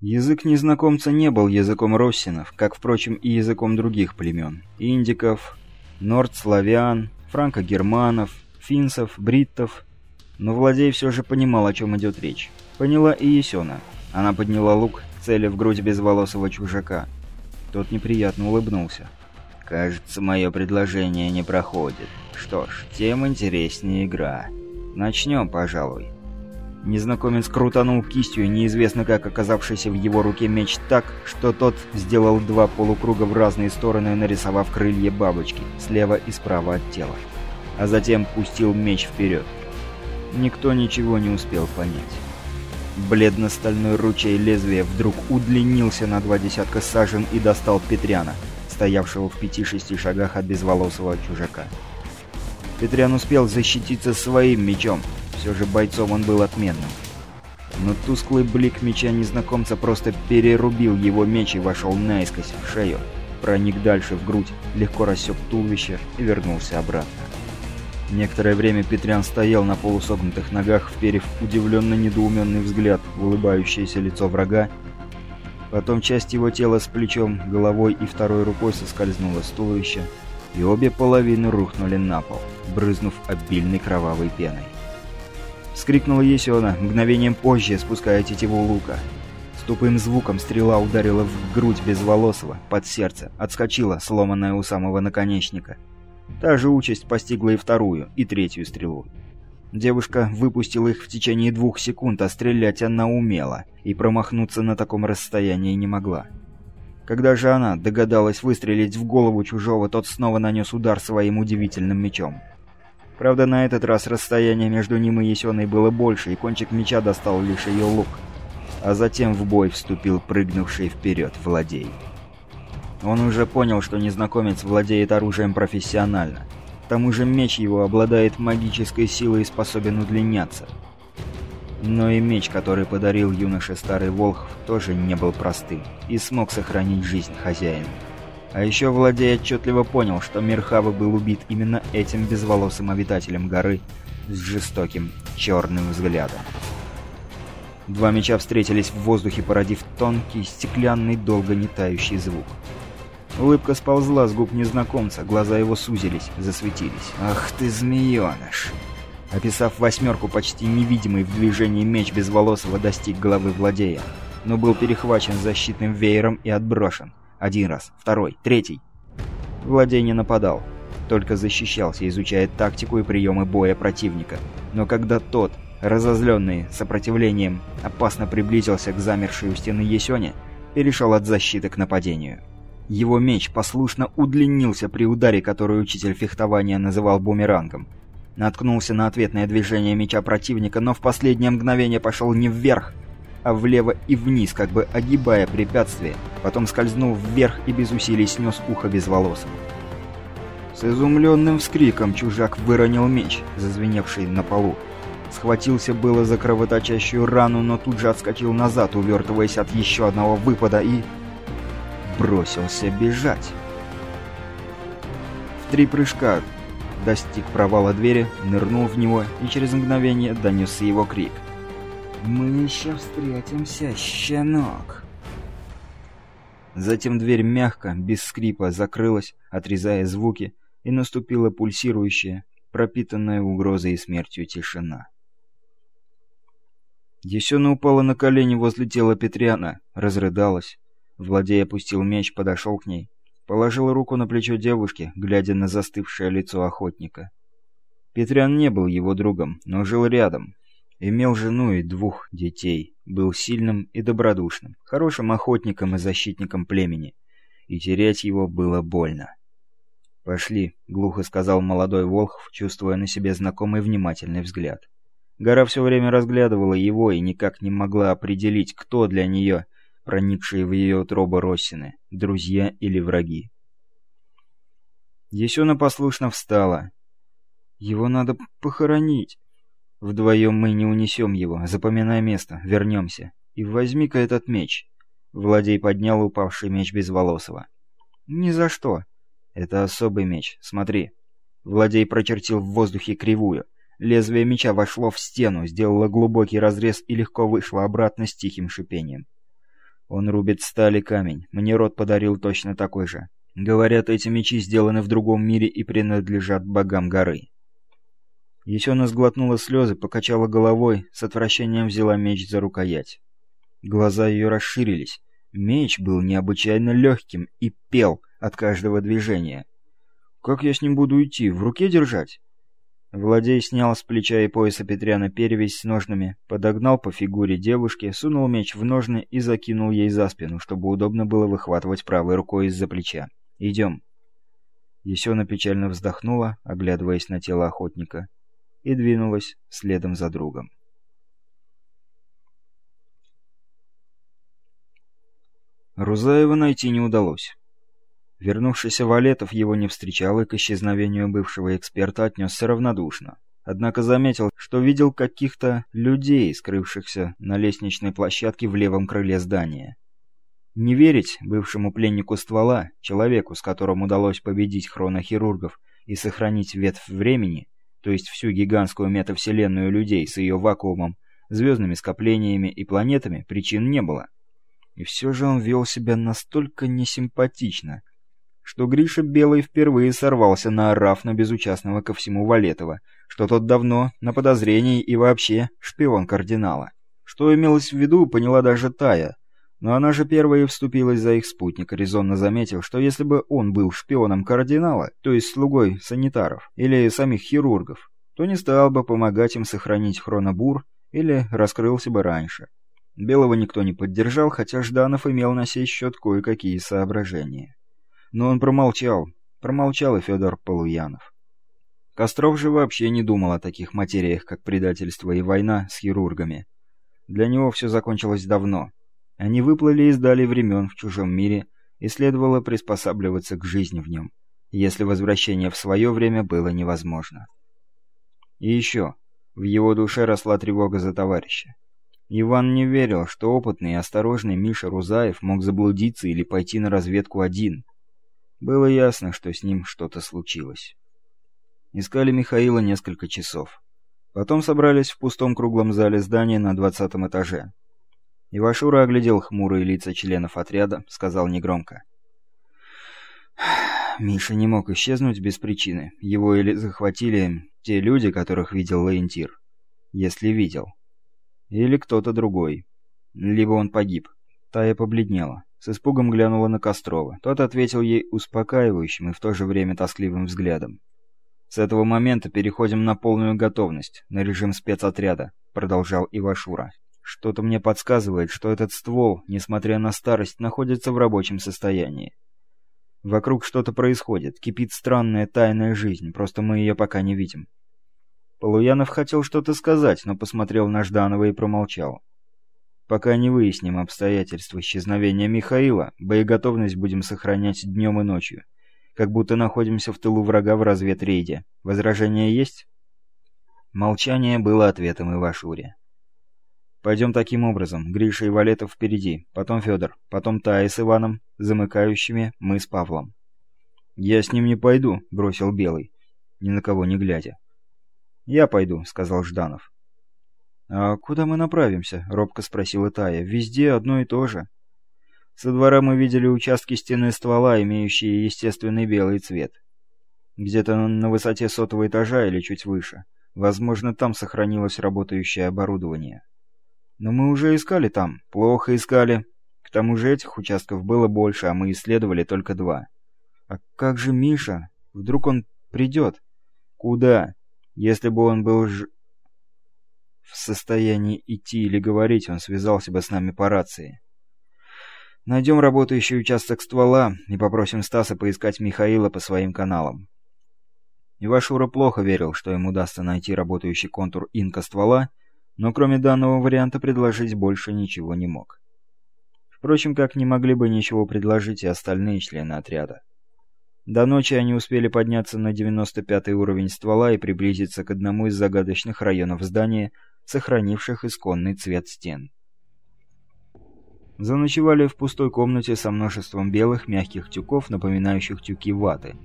Язык незнакомца не был языком россинов, как, впрочем, и языком других племен. Индиков, нордславян, франко-германов, финцев, бриттов. Но Владей все же понимал, о чем идет речь. Поняла и Есена. Она подняла лук, цели в грудь безволосого чужака. Тот неприятно улыбнулся. «Кажется, мое предложение не проходит. Что ж, тем интереснее игра. Начнем, пожалуй». Незнакомец крутанул кистью неизвестно как оказавшийся в его руке меч так, что тот сделал два полукруга в разные стороны, нарисовав крылья бабочки, слева и справа от тела. А затем пустил меч вперед. Никто ничего не успел понять. Бледно-стальной ручей лезвия вдруг удлинился на два десятка сажен и достал Петряна, стоявшего в пяти-шести шагах от безволосого чужака. Петрян успел защититься своим мечом, все же бойцом он был отменным. Но тусклый блик меча незнакомца просто перерубил его меч и вошел наискось в шею. Проник дальше в грудь, легко рассек туловище и вернулся обратно. Некоторое время Петрян стоял на полусогнутых ногах, вперев удивленно-недоуменный взгляд в улыбающееся лицо врага. Потом часть его тела с плечом, головой и второй рукой соскользнула с туловища, и обе половины рухнули на пол, брызнув обильной кровавой пеной. Вскрикнула Есена, мгновением позже спуская тетиву лука. С тупым звуком стрела ударила в грудь безволосого, под сердце, отскочила, сломанная у самого наконечника. Та же участь постигла и вторую, и третью стрелу. Девушка выпустила их в течение двух секунд, а стрелять она умела, и промахнуться на таком расстоянии не могла. Когда же она догадалась выстрелить в голову чужого, тот снова нанес удар своим удивительным мечом. Правда, на этот раз расстояние между ним и Есеной было больше, и кончик меча достал лишь ее лук. А затем в бой вступил прыгнувший вперед Владей. Он уже понял, что незнакомец владеет оружием профессионально. К тому же меч его обладает магической силой и способен удлиняться. Но и меч, который подарил юноше Старый Волхв, тоже не был простым и смог сохранить жизнь хозяина. А еще Владей отчетливо понял, что Мирхава был убит именно этим безволосым обитателем горы с жестоким черным взглядом. Два меча встретились в воздухе, породив тонкий, стеклянный, долго не тающий звук. Улыбка сползла с губ незнакомца, глаза его сузились, засветились. «Ах ты, змееныш!» Описав восьмерку, почти невидимый в движении меч безволосого достиг головы Владея, но был перехвачен защитным веером и отброшен. Один раз, второй, третий. Владей не нападал, только защищался, изучая тактику и приемы боя противника. Но когда тот, разозленный сопротивлением, опасно приблизился к замершей у стены Есёне, перешел от защиты к нападению. Его меч послушно удлинился при ударе, который учитель фехтования называл бумерангом. Наткнулся на ответное движение меча противника, но в последнее мгновение пошел не вверх, а влево и вниз, как бы огибая препятствие, потом скользнул вверх и без усилий снес ухо безволосым. С изумленным вскриком чужак выронил меч, зазвеневший на полу. Схватился было за кровоточащую рану, но тут же отскочил назад, увертываясь от еще одного выпада и... бросился бежать. В три прыжка достиг провала двери, нырнул в него и через мгновение донесся его крик. «Мы еще встретимся, щенок!» Затем дверь мягко, без скрипа, закрылась, отрезая звуки, и наступила пульсирующая, пропитанная угрозой и смертью тишина. Есена упала на колени возле тела Петриана, разрыдалась. Владей опустил меч, подошел к ней, положил руку на плечо девушки, глядя на застывшее лицо охотника. Петриан не был его другом, но жил рядом, Имел жену и двух детей, был сильным и добродушным, хорошим охотником и защитником племени, и терять его было больно. «Пошли», — глухо сказал молодой Волхв, чувствуя на себе знакомый внимательный взгляд. Гора все время разглядывала его и никак не могла определить, кто для нее, проникшие в ее утробу Россины, друзья или враги. Есена послушно встала. «Его надо похоронить», Вдвоем мы не унесем его. Запоминай место. Вернемся. И возьми-ка этот меч. Владей поднял упавший меч Безволосого. Ни за что. Это особый меч. Смотри. Владей прочертил в воздухе кривую. Лезвие меча вошло в стену, сделало глубокий разрез и легко вышло обратно с тихим шипением. Он рубит стали камень. Мне род подарил точно такой же. Говорят, эти мечи сделаны в другом мире и принадлежат богам горы. Есена сглотнула слезы, покачала головой, с отвращением взяла меч за рукоять. Глаза ее расширились. Меч был необычайно легким и пел от каждого движения. «Как я с ним буду идти? В руке держать?» Владей снял с плеча и пояса Петряна перевязь с ножными, подогнал по фигуре девушки, сунул меч в ножны и закинул ей за спину, чтобы удобно было выхватывать правой рукой из-за плеча. «Идем». Есена печально вздохнула, оглядываясь на тело охотника, и двинулась следом за другом. Рузаева найти не удалось. Вернувшийся Валетов его не встречал и к исчезновению бывшего эксперта отнесся равнодушно. Однако заметил, что видел каких-то людей, скрывшихся на лестничной площадке в левом крыле здания. Не верить бывшему пленнику ствола, человеку, с которым удалось победить хронохирургов и сохранить ветвь времени, то есть всю гигантскую метавселенную людей с ее вакуумом, звездными скоплениями и планетами, причин не было. И все же он вел себя настолько несимпатично, что Гриша Белый впервые сорвался на ораф на безучастного ко всему Валетова, что тот давно на подозрении и вообще шпион кардинала. Что имелось в виду, поняла даже Тая, но она же первая вступилась за их спутника, резонно заметив, что если бы он был шпионом кардинала, то есть слугой санитаров или самих хирургов, то не стал бы помогать им сохранить хронобур или раскрылся бы раньше. Белого никто не поддержал, хотя Жданов имел на сей счет кое-какие соображения. Но он промолчал. Промолчал и Федор Полуянов. Костров же вообще не думал о таких материях, как предательство и война с хирургами. Для него все закончилось давно. Они выплыли из дали времен в чужом мире, и следовало приспосабливаться к жизни в нем, если возвращение в свое время было невозможно. И еще, в его душе росла тревога за товарища. Иван не верил, что опытный и осторожный Миша Рузаев мог заблудиться или пойти на разведку один. Было ясно, что с ним что-то случилось. Искали Михаила несколько часов. Потом собрались в пустом круглом зале здания на двадцатом этаже. Ивашура оглядел хмурые лица членов отряда, сказал негромко. Миша не мог исчезнуть без причины. Его или захватили те люди, которых видел Лаентир. Если видел. Или кто-то другой. Либо он погиб. Тая побледнела. С испугом глянула на Кострова. Тот ответил ей успокаивающим и в то же время тоскливым взглядом. «С этого момента переходим на полную готовность, на режим спецотряда», — продолжал Ивашура. «Что-то мне подсказывает, что этот ствол, несмотря на старость, находится в рабочем состоянии. Вокруг что-то происходит, кипит странная тайная жизнь, просто мы ее пока не видим. Полуянов хотел что-то сказать, но посмотрел на Жданова и промолчал. «Пока не выясним обстоятельства исчезновения Михаила, боеготовность будем сохранять днем и ночью, как будто находимся в тылу врага в разведрейде. Возражения есть?» Молчание было ответом Ивашуре. «Пойдем таким образом. Гриша и Валетов впереди, потом Федор, потом Тая с Иваном, замыкающими мы с Павлом». «Я с ним не пойду», — бросил Белый, ни на кого не глядя. «Я пойду», — сказал Жданов. «А куда мы направимся?» — робко спросила Тая. «Везде одно и то же». Со двора мы видели участки стены ствола, имеющие естественный белый цвет. Где-то на высоте сотого этажа или чуть выше. Возможно, там сохранилось работающее оборудование. Но мы уже искали там. Плохо искали. К тому же этих участков было больше, а мы исследовали только два. А как же Миша? Вдруг он придет? Куда? Если бы он был ж... в состоянии идти или говорить, он связался бы с нами по рации. Найдем работающий участок ствола и попросим Стаса поискать Михаила по своим каналам. Ивашура плохо верил, что ему удастся найти работающий контур инка ствола, но кроме данного варианта предложить больше ничего не мог. Впрочем, как не могли бы ничего предложить и остальные члены отряда. До ночи они успели подняться на 95 уровень ствола и приблизиться к одному из загадочных районов здания, сохранивших исконный цвет стен. Заночевали в пустой комнате со множеством белых мягких тюков, напоминающих тюки ваты.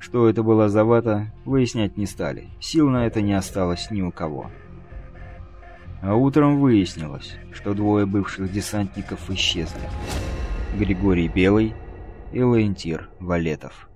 Что это была за вата, выяснять не стали. Сил на это не осталось ни у кого. А утром выяснилось, что двое бывших десантников исчезли. Григорий Белый и Лаентир Валетов.